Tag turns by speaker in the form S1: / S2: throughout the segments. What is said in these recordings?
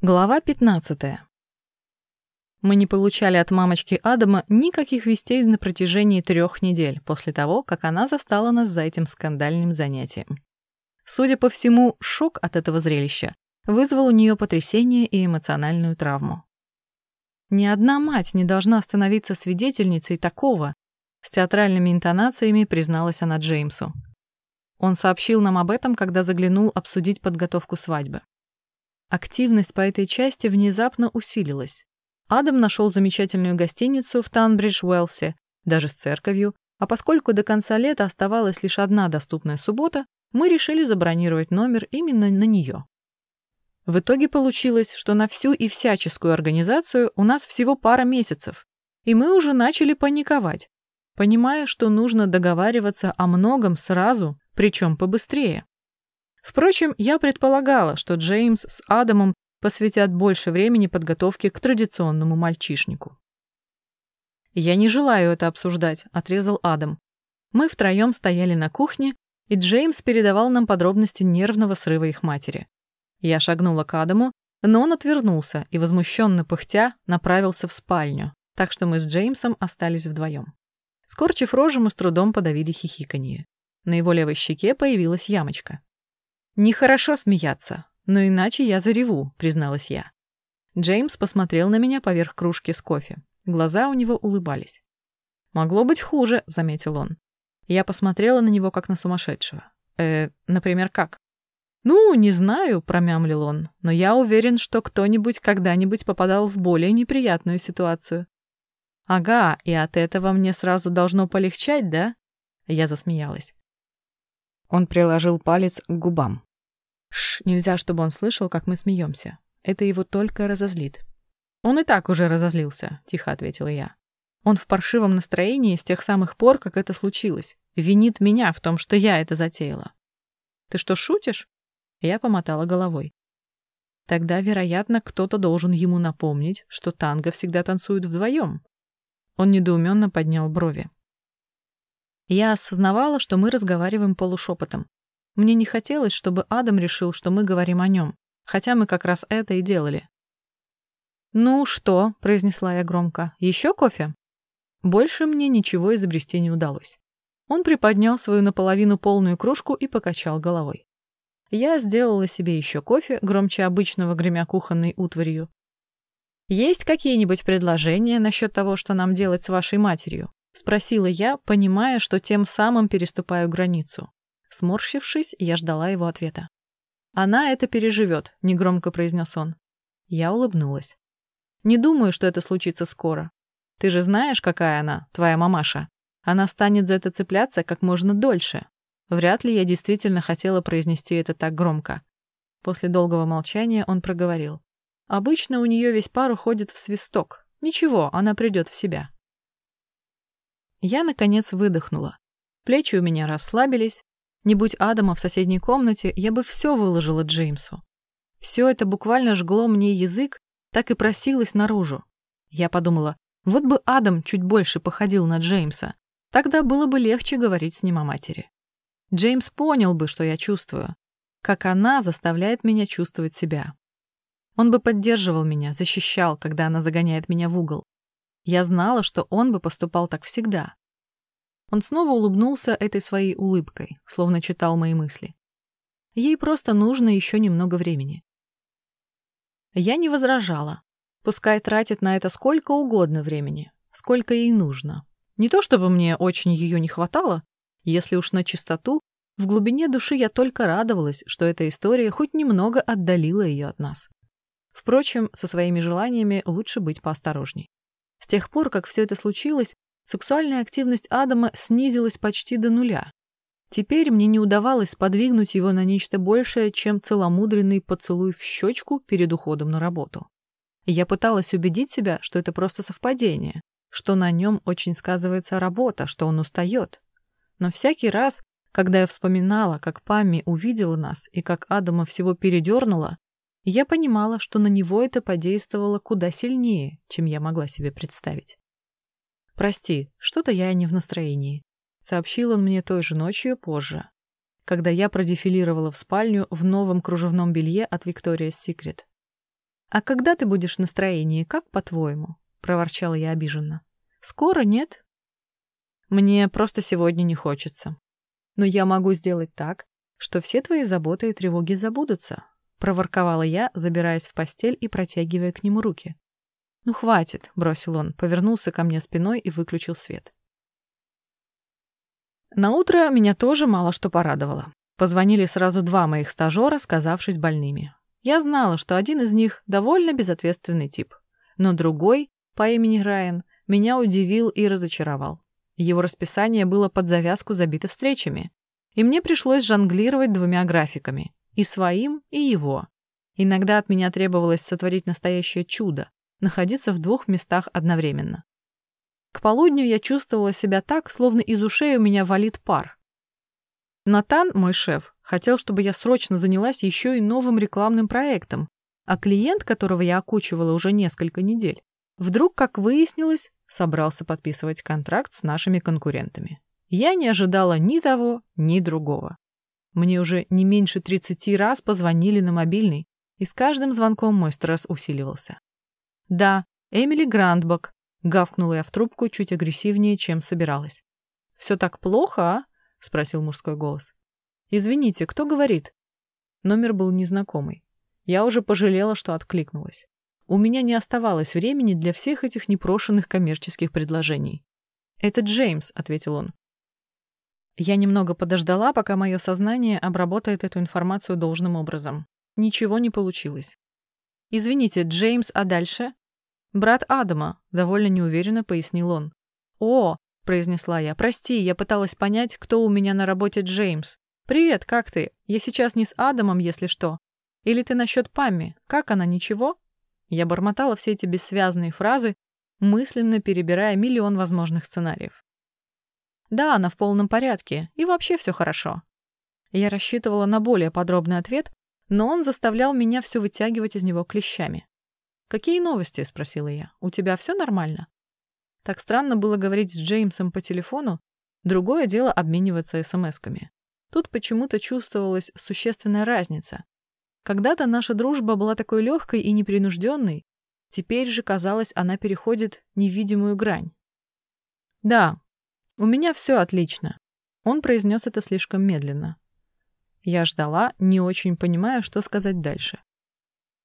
S1: Глава 15. Мы не получали от мамочки Адама никаких вестей на протяжении трех недель после того, как она застала нас за этим скандальным занятием. Судя по всему, шок от этого зрелища вызвал у нее потрясение и эмоциональную травму. Ни одна мать не должна становиться свидетельницей такого, с театральными интонациями призналась она Джеймсу. Он сообщил нам об этом, когда заглянул обсудить подготовку свадьбы. Активность по этой части внезапно усилилась. Адам нашел замечательную гостиницу в Танбридж-Уэлсе, даже с церковью, а поскольку до конца лета оставалась лишь одна доступная суббота, мы решили забронировать номер именно на нее. В итоге получилось, что на всю и всяческую организацию у нас всего пара месяцев, и мы уже начали паниковать, понимая, что нужно договариваться о многом сразу, причем побыстрее. Впрочем, я предполагала, что Джеймс с Адамом посвятят больше времени подготовке к традиционному мальчишнику. «Я не желаю это обсуждать», — отрезал Адам. Мы втроем стояли на кухне, и Джеймс передавал нам подробности нервного срыва их матери. Я шагнула к Адаму, но он отвернулся и, возмущенно пыхтя, направился в спальню, так что мы с Джеймсом остались вдвоем. Скорчив рожу, мы с трудом подавили хихиканье. На его левой щеке появилась ямочка. «Нехорошо смеяться, но иначе я зареву», — призналась я. Джеймс посмотрел на меня поверх кружки с кофе. Глаза у него улыбались. «Могло быть хуже», — заметил он. Я посмотрела на него как на сумасшедшего. «Э, например, как?» «Ну, не знаю», — промямлил он, «но я уверен, что кто-нибудь когда-нибудь попадал в более неприятную ситуацию». «Ага, и от этого мне сразу должно полегчать, да?» Я засмеялась. Он приложил палец к губам. Шш, нельзя, чтобы он слышал, как мы смеемся. Это его только разозлит. Он и так уже разозлился, тихо ответила я. Он в паршивом настроении с тех самых пор, как это случилось. Винит меня в том, что я это затеяла. Ты что, шутишь? Я помотала головой. Тогда, вероятно, кто-то должен ему напомнить, что танго всегда танцуют вдвоем. Он недоуменно поднял брови. Я осознавала, что мы разговариваем полушепотом. Мне не хотелось, чтобы Адам решил, что мы говорим о нем, хотя мы как раз это и делали. «Ну что?» — произнесла я громко. «Еще кофе?» Больше мне ничего изобрести не удалось. Он приподнял свою наполовину полную кружку и покачал головой. Я сделала себе еще кофе, громче обычного гремя кухонной утварью. «Есть какие-нибудь предложения насчет того, что нам делать с вашей матерью?» — спросила я, понимая, что тем самым переступаю границу. Сморщившись, я ждала его ответа. «Она это переживет», — негромко произнес он. Я улыбнулась. «Не думаю, что это случится скоро. Ты же знаешь, какая она, твоя мамаша. Она станет за это цепляться как можно дольше. Вряд ли я действительно хотела произнести это так громко». После долгого молчания он проговорил. «Обычно у нее весь пар уходит в свисток. Ничего, она придет в себя». Я, наконец, выдохнула. Плечи у меня расслабились, не будь Адама в соседней комнате, я бы все выложила Джеймсу. Все это буквально жгло мне язык, так и просилось наружу. Я подумала, вот бы Адам чуть больше походил на Джеймса, тогда было бы легче говорить с ним о матери. Джеймс понял бы, что я чувствую, как она заставляет меня чувствовать себя. Он бы поддерживал меня, защищал, когда она загоняет меня в угол. Я знала, что он бы поступал так всегда. Он снова улыбнулся этой своей улыбкой, словно читал мои мысли. Ей просто нужно еще немного времени. Я не возражала. Пускай тратит на это сколько угодно времени, сколько ей нужно. Не то чтобы мне очень ее не хватало, если уж на чистоту, в глубине души я только радовалась, что эта история хоть немного отдалила ее от нас. Впрочем, со своими желаниями лучше быть поосторожней. С тех пор, как все это случилось, сексуальная активность Адама снизилась почти до нуля. Теперь мне не удавалось подвигнуть его на нечто большее, чем целомудренный поцелуй в щечку перед уходом на работу. Я пыталась убедить себя, что это просто совпадение, что на нем очень сказывается работа, что он устает. Но всякий раз, когда я вспоминала, как Памми увидела нас и как Адама всего передернула, я понимала, что на него это подействовало куда сильнее, чем я могла себе представить. «Прости, что-то я не в настроении», — сообщил он мне той же ночью позже, когда я продефилировала в спальню в новом кружевном белье от Victoria's Secret. «А когда ты будешь в настроении, как по-твоему?» — проворчала я обиженно. «Скоро, нет?» «Мне просто сегодня не хочется. Но я могу сделать так, что все твои заботы и тревоги забудутся», — проворковала я, забираясь в постель и протягивая к нему руки. «Ну, хватит», — бросил он, повернулся ко мне спиной и выключил свет. На утро меня тоже мало что порадовало. Позвонили сразу два моих стажера, сказавшись больными. Я знала, что один из них довольно безответственный тип, но другой, по имени Райан, меня удивил и разочаровал. Его расписание было под завязку забито встречами, и мне пришлось жонглировать двумя графиками, и своим, и его. Иногда от меня требовалось сотворить настоящее чудо, находиться в двух местах одновременно. К полудню я чувствовала себя так, словно из ушей у меня валит пар. Натан, мой шеф, хотел, чтобы я срочно занялась еще и новым рекламным проектом, а клиент, которого я окучивала уже несколько недель, вдруг, как выяснилось, собрался подписывать контракт с нашими конкурентами. Я не ожидала ни того, ни другого. Мне уже не меньше 30 раз позвонили на мобильный, и с каждым звонком мой стресс усиливался. Да, Эмили Грандбак, гавкнула я в трубку чуть агрессивнее, чем собиралась. «Все так плохо, а?» — спросил мужской голос. «Извините, кто говорит?» Номер был незнакомый. Я уже пожалела, что откликнулась. У меня не оставалось времени для всех этих непрошенных коммерческих предложений. «Это Джеймс», — ответил он. Я немного подождала, пока мое сознание обработает эту информацию должным образом. Ничего не получилось. «Извините, Джеймс, а дальше?» «Брат Адама», — довольно неуверенно пояснил он. «О», — произнесла я, — «прости, я пыталась понять, кто у меня на работе Джеймс. Привет, как ты? Я сейчас не с Адамом, если что. Или ты насчет Памми? Как она, ничего?» Я бормотала все эти бессвязные фразы, мысленно перебирая миллион возможных сценариев. Да, она в полном порядке, и вообще все хорошо. Я рассчитывала на более подробный ответ, но он заставлял меня все вытягивать из него клещами. «Какие новости?» — спросила я. «У тебя все нормально?» Так странно было говорить с Джеймсом по телефону, другое дело обмениваться смс-ками. Тут почему-то чувствовалась существенная разница. Когда-то наша дружба была такой легкой и непринужденной, теперь же, казалось, она переходит невидимую грань. «Да, у меня все отлично», — он произнес это слишком медленно. Я ждала, не очень понимая, что сказать дальше.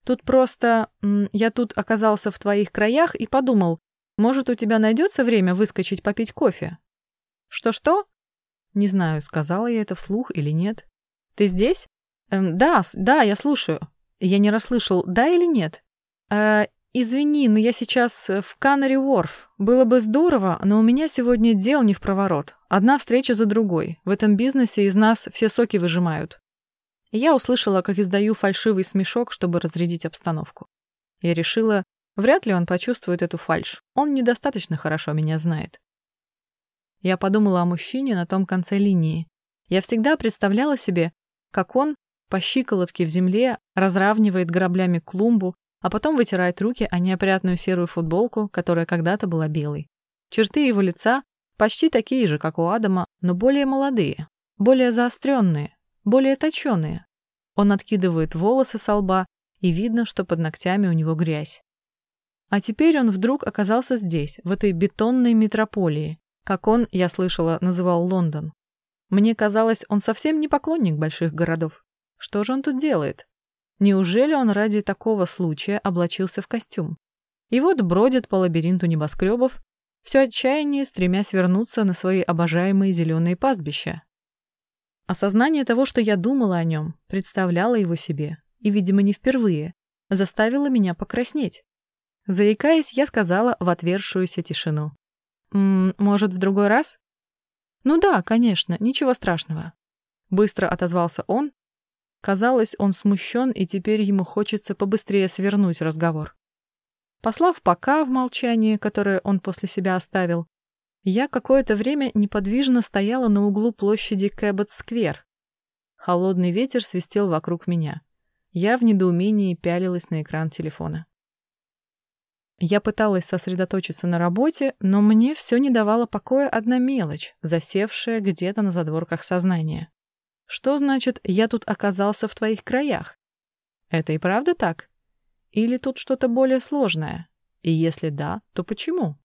S1: Тут просто... Я тут оказался в твоих краях и подумал, может, у тебя найдется время выскочить попить кофе? Что-что? Не знаю, сказала я это вслух или нет. Ты здесь? Эм, да, да, я слушаю. Я не расслышал, да или нет? Э, извини, но я сейчас в Канари Уорф. Было бы здорово, но у меня сегодня дел не в проворот. Одна встреча за другой. В этом бизнесе из нас все соки выжимают. Я услышала, как издаю фальшивый смешок, чтобы разрядить обстановку. Я решила, вряд ли он почувствует эту фальшь. Он недостаточно хорошо меня знает. Я подумала о мужчине на том конце линии. Я всегда представляла себе, как он по щиколотке в земле разравнивает граблями клумбу, а потом вытирает руки о неопрятную серую футболку, которая когда-то была белой. Черты его лица почти такие же, как у Адама, но более молодые, более заостренные, более точеные. Он откидывает волосы со лба, и видно, что под ногтями у него грязь. А теперь он вдруг оказался здесь, в этой бетонной метрополии, как он, я слышала, называл Лондон. Мне казалось, он совсем не поклонник больших городов. Что же он тут делает? Неужели он ради такого случая облачился в костюм? И вот бродит по лабиринту небоскребов, все отчаяние стремясь вернуться на свои обожаемые зеленые пастбища. Осознание того, что я думала о нем, представляла его себе, и, видимо, не впервые, заставило меня покраснеть. Заикаясь, я сказала в отвершуюся тишину. «М -м, «Может, в другой раз?» «Ну да, конечно, ничего страшного». Быстро отозвался он. Казалось, он смущен, и теперь ему хочется побыстрее свернуть разговор. Послав «пока» в молчании, которое он после себя оставил, я какое-то время неподвижно стояла на углу площади Кэббот-сквер. Холодный ветер свистел вокруг меня. Я в недоумении пялилась на экран телефона. Я пыталась сосредоточиться на работе, но мне все не давала покоя одна мелочь, засевшая где-то на задворках сознания. Что значит «я тут оказался в твоих краях»? Это и правда так? Или тут что-то более сложное? И если да, то почему?